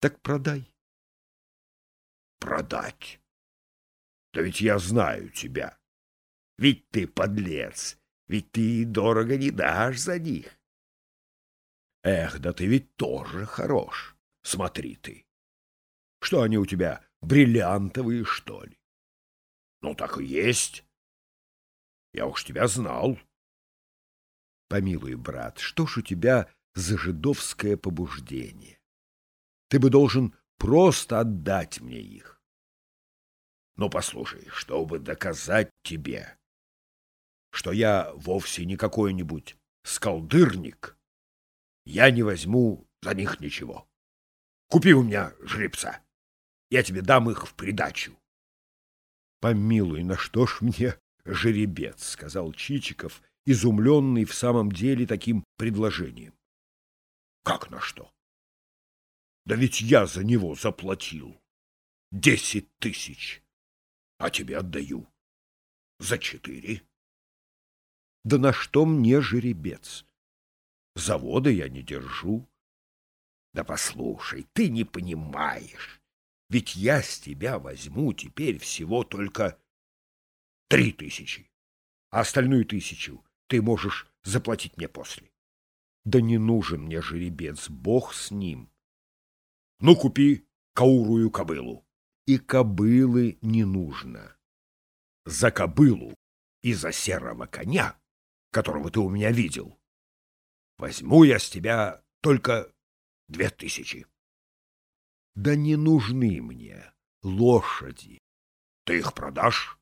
Так продай. Продать? Да ведь я знаю тебя. Ведь ты подлец, ведь ты дорого не дашь за них. Эх, да ты ведь тоже хорош. Смотри ты. Что они у тебя, бриллиантовые, что ли? Ну, так и есть. Я уж тебя знал. Помилуй, брат, что ж у тебя за жидовское побуждение? Ты бы должен просто отдать мне их. Ну, послушай, чтобы доказать тебе, что я вовсе не какой-нибудь скалдырник, я не возьму за них ничего. Купи у меня жеребца, я тебе дам их в придачу. — Помилуй, на что ж мне жеребец, — сказал Чичиков, изумленный в самом деле таким предложением. — Как на что? Да ведь я за него заплатил десять тысяч, а тебе отдаю за четыре. Да на что мне жеребец? Завода я не держу. Да послушай, ты не понимаешь, ведь я с тебя возьму теперь всего только три тысячи, а остальную тысячу ты можешь заплатить мне после. Да не нужен мне жеребец, бог с ним. Ну, купи каурую кобылу. И кобылы не нужно. За кобылу и за серого коня, которого ты у меня видел, возьму я с тебя только две тысячи. Да не нужны мне лошади. Ты их продашь?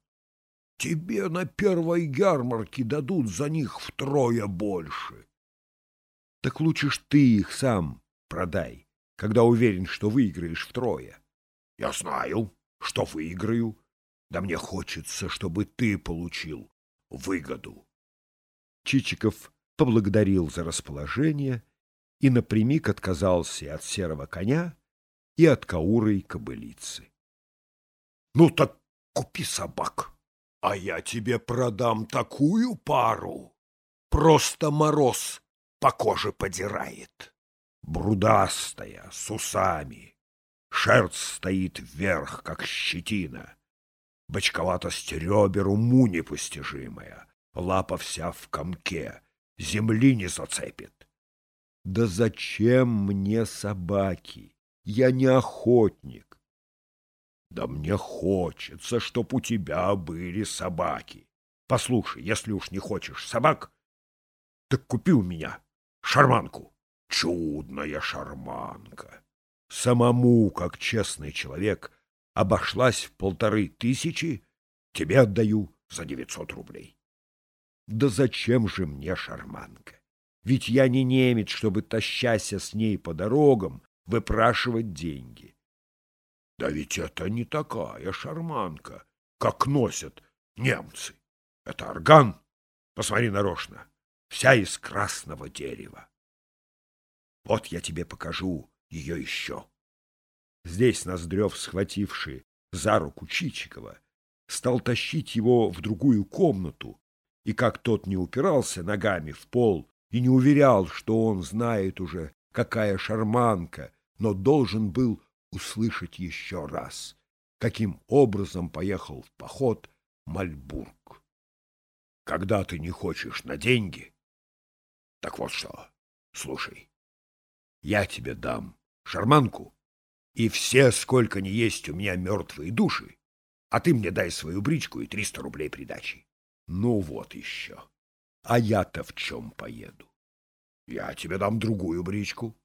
Тебе на первой ярмарке дадут за них втрое больше. Так лучше ж ты их сам продай, когда уверен, что выиграешь втрое. Я знаю, что выиграю. Да мне хочется, чтобы ты получил выгоду. Чичиков поблагодарил за расположение и напрямик отказался от серого коня и от каурой кобылицы. — Ну так купи собак, а я тебе продам такую пару. Просто мороз по коже подирает. Брудастая, с усами, шерсть стоит вверх, как щетина. Бочковатость ребер уму непостижимая, лапа вся в комке, земли не зацепит. Да зачем мне собаки? Я не охотник. Да мне хочется, чтоб у тебя были собаки. Послушай, если уж не хочешь собак, так купи у меня шарманку. Чудная шарманка. Самому, как честный человек, обошлась в полторы тысячи, тебе отдаю за девятьсот рублей. Да зачем же мне шарманка? Ведь я не немец, чтобы, тащася с ней по дорогам, выпрашивать деньги. Да ведь это не такая шарманка, как носят немцы. Это орган, посмотри нарочно, вся из красного дерева. Вот я тебе покажу ее еще. Здесь Ноздрев, схвативший за руку Чичикова, стал тащить его в другую комнату, и как тот не упирался ногами в пол и не уверял, что он знает уже, какая шарманка, но должен был услышать еще раз, каким образом поехал в поход Мальбург. Когда ты не хочешь на деньги, так вот что, слушай, я тебе дам шарманку, и все, сколько ни есть у меня мертвые души, а ты мне дай свою бричку и триста рублей придачи. Ну вот еще. А я-то в чем поеду? Я тебе дам другую бричку.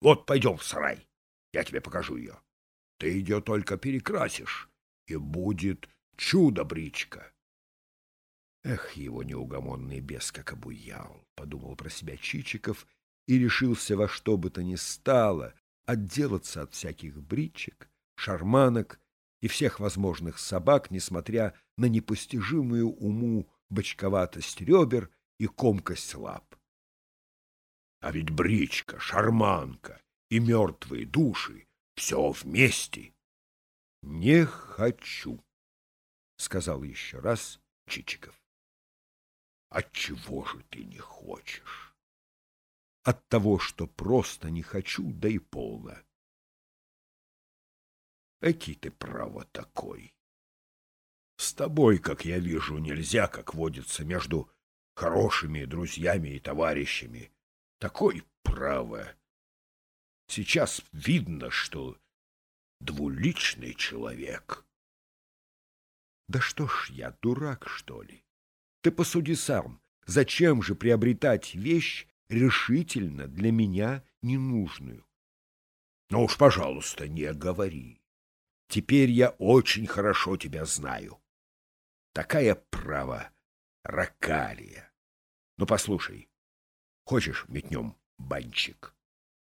Вот пойдем в сарай. Я тебе покажу ее. Ты ее только перекрасишь, и будет чудо-бричка. Эх, его неугомонный бес как обуял, — подумал про себя Чичиков и решился во что бы то ни стало отделаться от всяких бричек, шарманок и всех возможных собак, несмотря на непостижимую уму бочковатость ребер и комкость лап. А ведь бричка, шарманка и мертвые души — все вместе. — Не хочу, — сказал еще раз Чичиков. — Отчего же ты не хочешь? — От того, что просто не хочу, да и полно. Эки ты право такой. С тобой, как я вижу, нельзя, как водится, между хорошими друзьями и товарищами. Такой право. Сейчас видно, что двуличный человек. Да что ж я, дурак, что ли? Ты посуди сам, зачем же приобретать вещь решительно для меня ненужную? Ну уж, пожалуйста, не говори. Теперь я очень хорошо тебя знаю. Такая право ракалия. Ну, послушай, хочешь метнем банчик?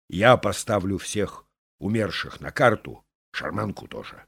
Я поставлю всех умерших на карту, шарманку тоже.